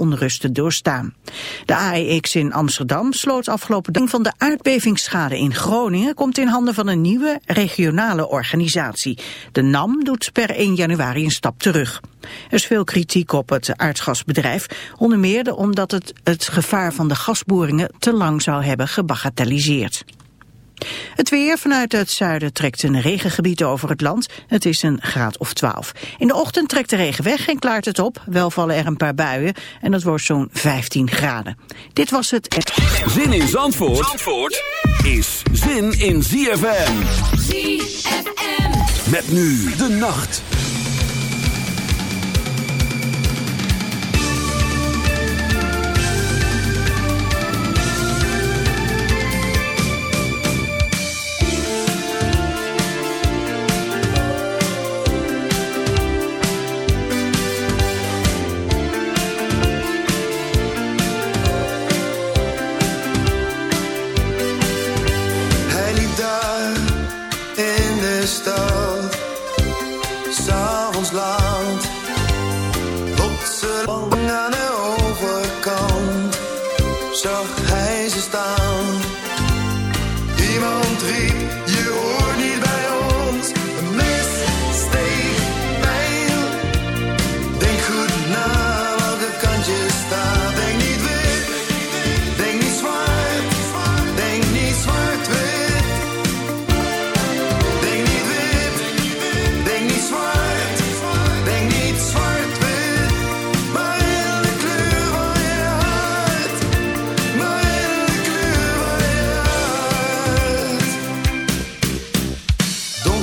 onrust te doorstaan. De AEX in Amsterdam sloot afgelopen dag van de aardbevingsschade in Groningen komt in handen van een nieuwe regionale organisatie. De NAM doet per 1 januari een stap terug. Er is veel kritiek op het aardgasbedrijf, onder meer omdat het het gevaar van de gasboringen te lang zou hebben gebagatelliseerd. Het weer vanuit het zuiden trekt een regengebied over het land. Het is een graad of 12. In de ochtend trekt de regen weg en klaart het op. Wel vallen er een paar buien en dat wordt zo'n 15 graden. Dit was het... Zin in Zandvoort, Zandvoort is zin in ZFM. ZFM. Met nu de nacht.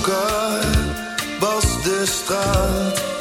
When I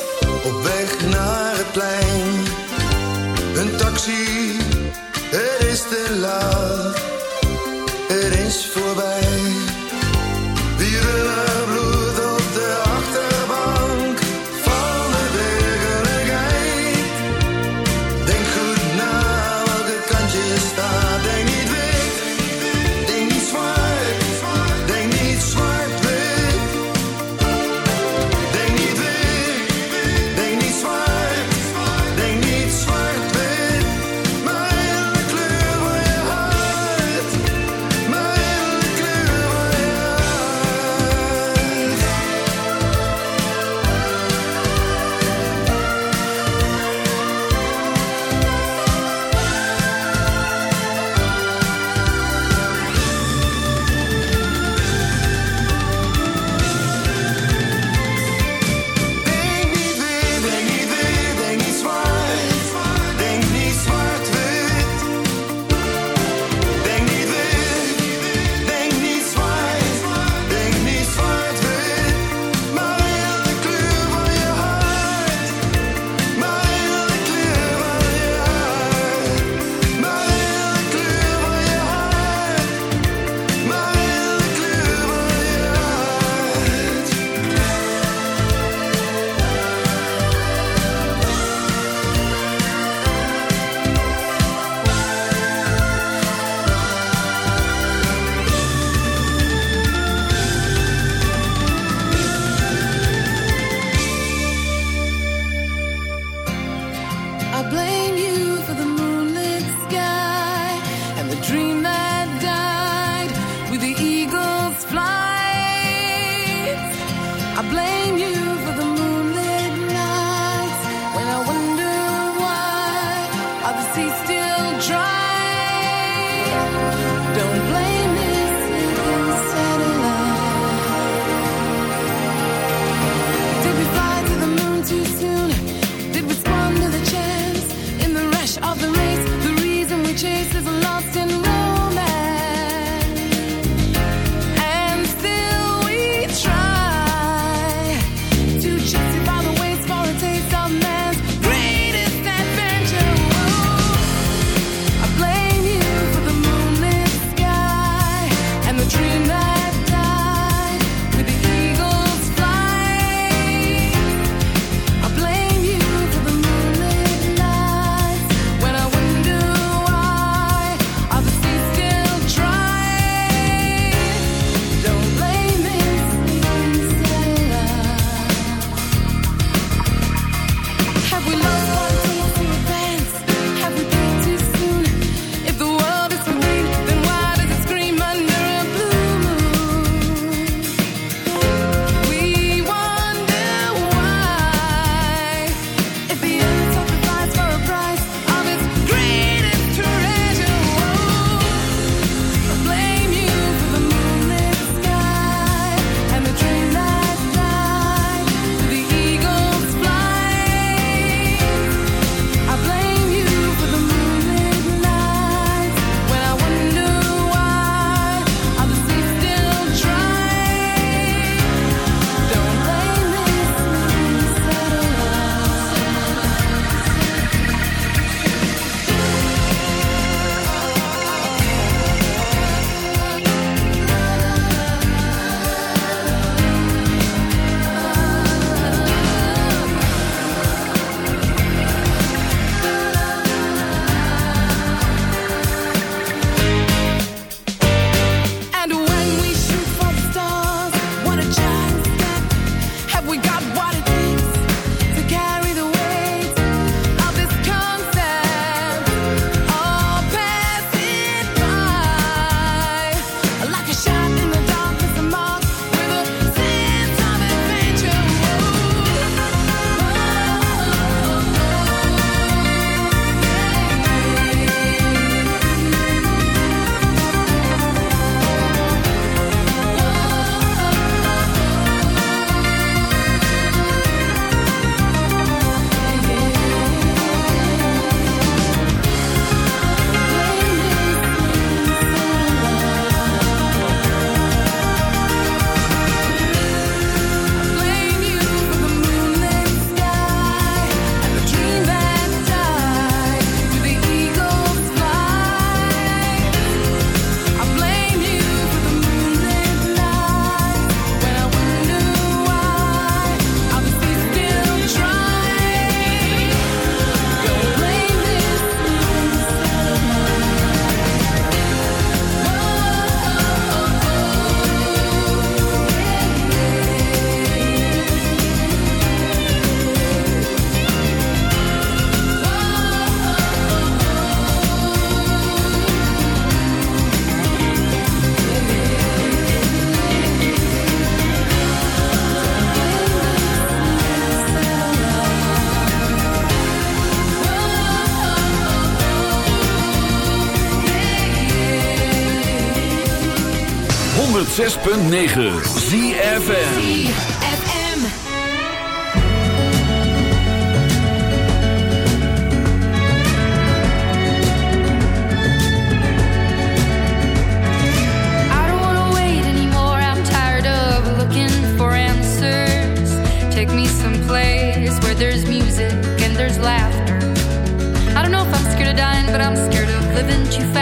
106.9 ZFN there's music and there's laughter. I don't know if I'm scared of dying, but I'm scared of living too fast.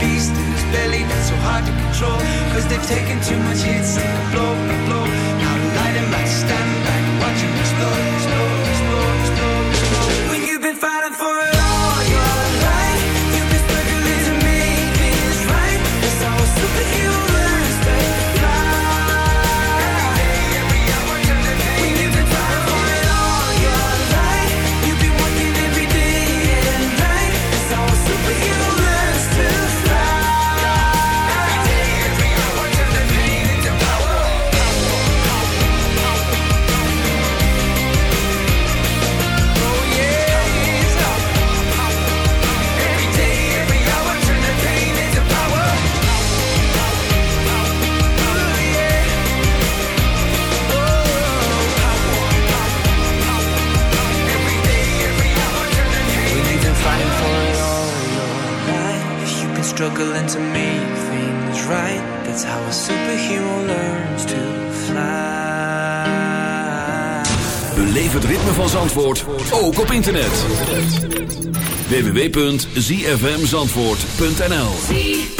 beast in his belly that's so hard to control. Cause they've taken too much hits and blow, blow. struggling to make things right. That's how a superhero learns to fly. Beleef het ritme van Zandvoort ook op internet. www.zfmzandvoort.nl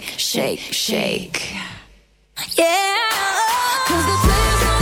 shake, shake, shake. Yeah. Cause the players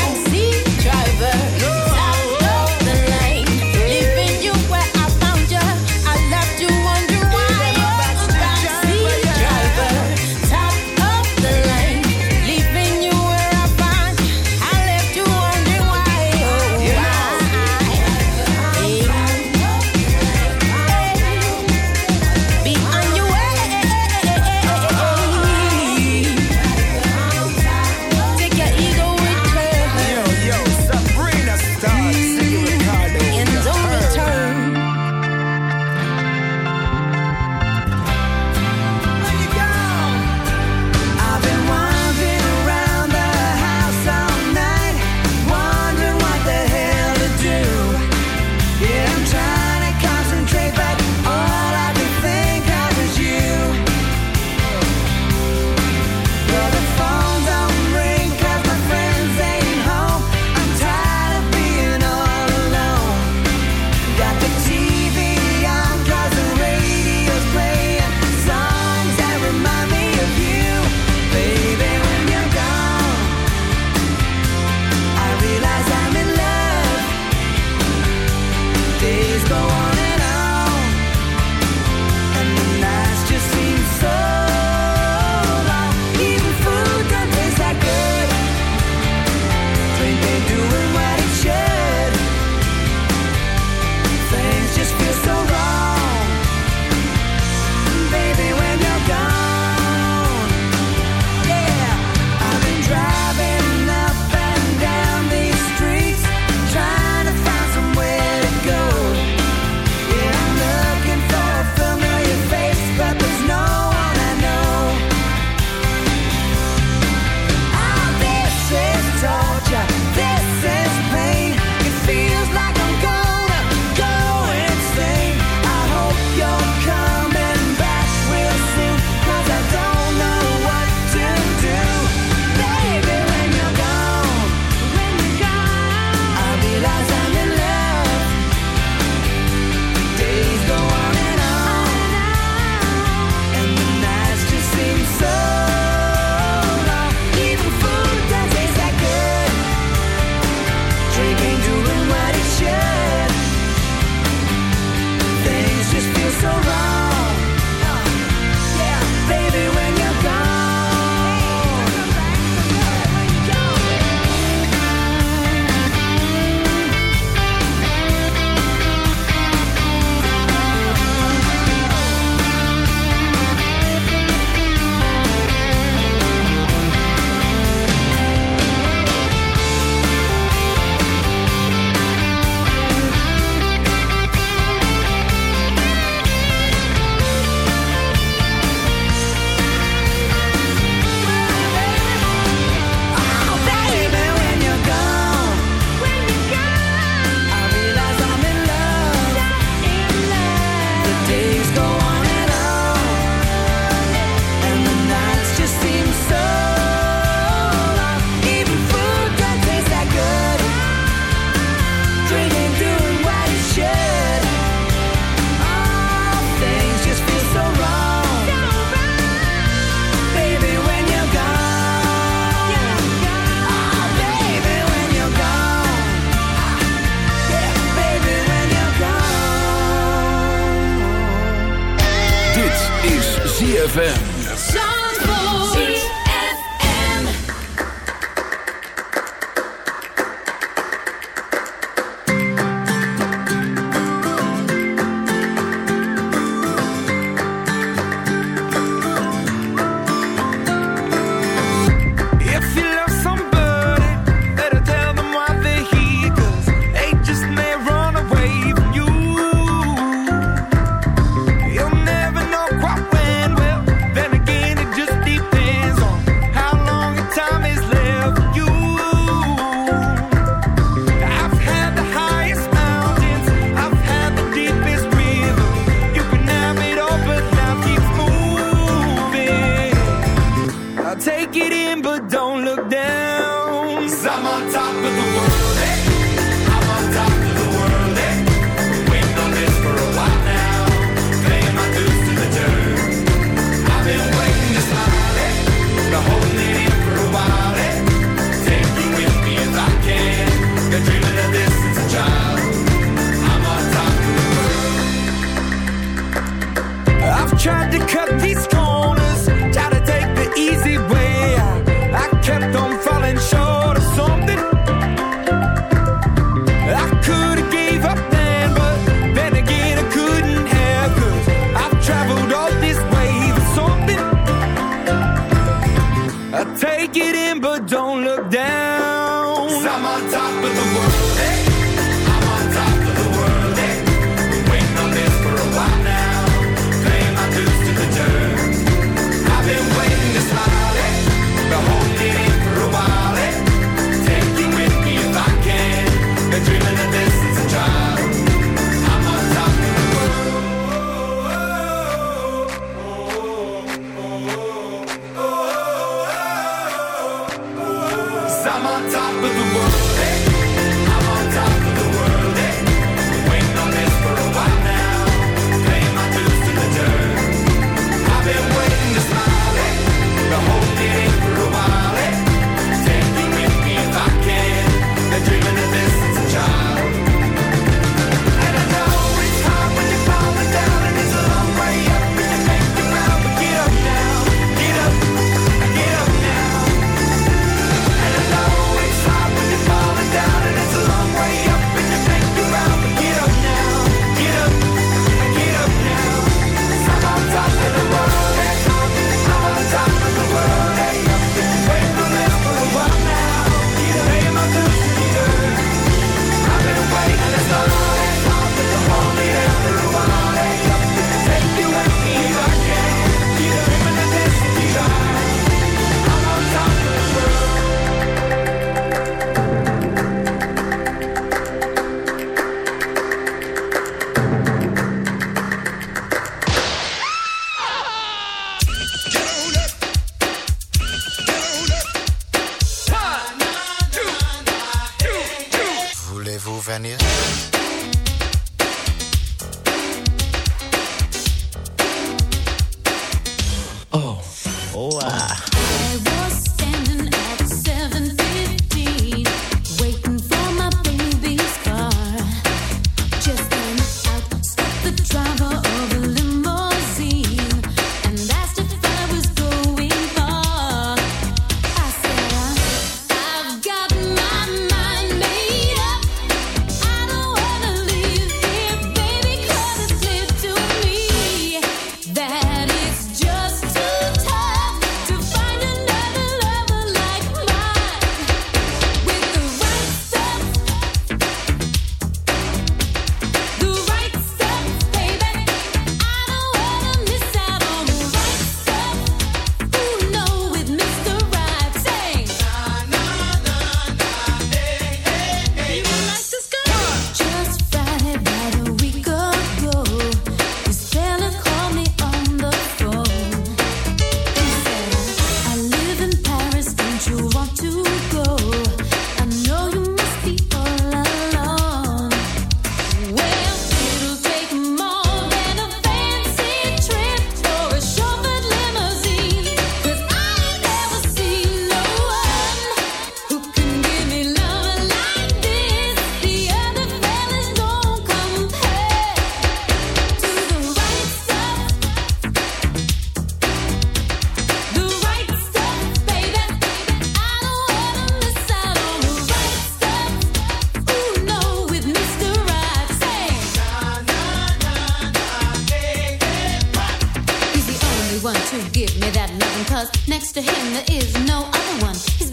waiting, but don't look down. i I'm on top of the world. Hey.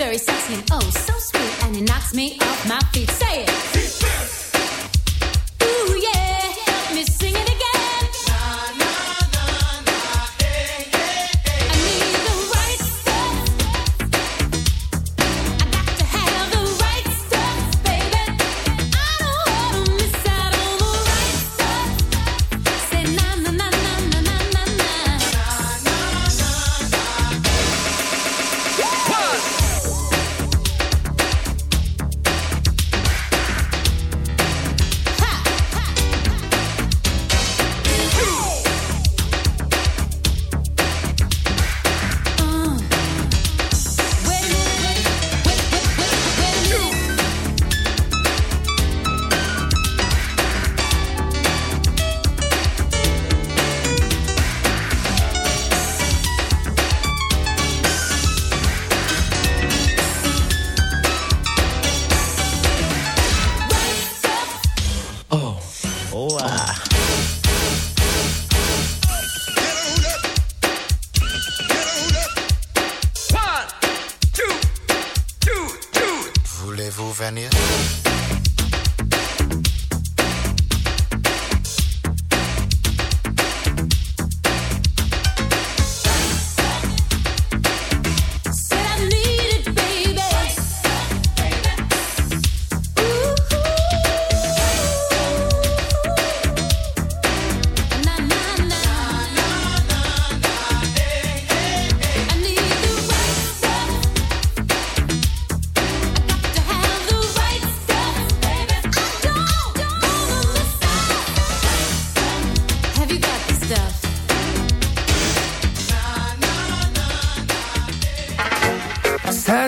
very sexy and oh so sweet, and it knocks me off my feet. Say it.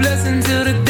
blessing to the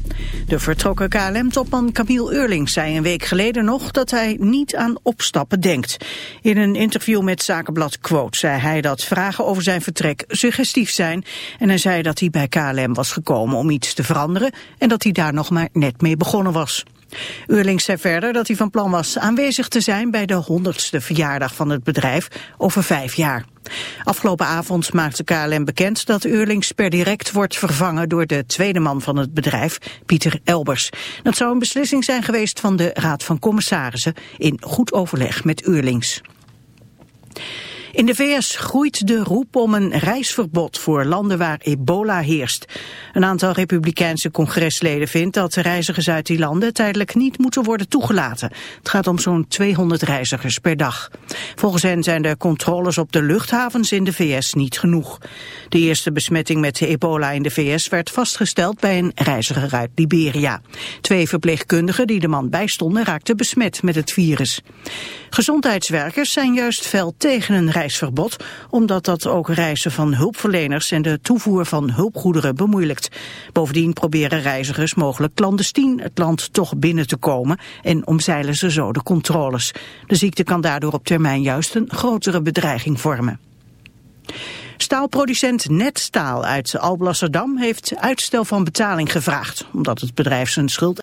De vertrokken KLM-topman Camille Eurlings zei een week geleden nog dat hij niet aan opstappen denkt. In een interview met Zakenblad Quote zei hij dat vragen over zijn vertrek suggestief zijn. En hij zei dat hij bij KLM was gekomen om iets te veranderen en dat hij daar nog maar net mee begonnen was. Eurlings zei verder dat hij van plan was aanwezig te zijn bij de honderdste verjaardag van het bedrijf over vijf jaar. Afgelopen avond maakte KLM bekend dat Eurlings per direct wordt vervangen door de tweede man van het bedrijf, Pieter Elbers. Dat zou een beslissing zijn geweest van de Raad van Commissarissen in goed overleg met Eurlings. In de VS groeit de roep om een reisverbod voor landen waar ebola heerst. Een aantal republikeinse congresleden vindt dat reizigers uit die landen tijdelijk niet moeten worden toegelaten. Het gaat om zo'n 200 reizigers per dag. Volgens hen zijn de controles op de luchthavens in de VS niet genoeg. De eerste besmetting met ebola in de VS werd vastgesteld bij een reiziger uit Liberia. Twee verpleegkundigen die de man bijstonden raakten besmet met het virus. Gezondheidswerkers zijn juist fel tegen een reisverbod, omdat dat ook reizen van hulpverleners en de toevoer van hulpgoederen bemoeilijkt. Bovendien proberen reizigers mogelijk clandestien het land toch binnen te komen en omzeilen ze zo de controles. De ziekte kan daardoor op termijn juist een grotere bedreiging vormen. Staalproducent Netstaal uit Alblasserdam heeft uitstel van betaling gevraagd, omdat het bedrijf zijn schuld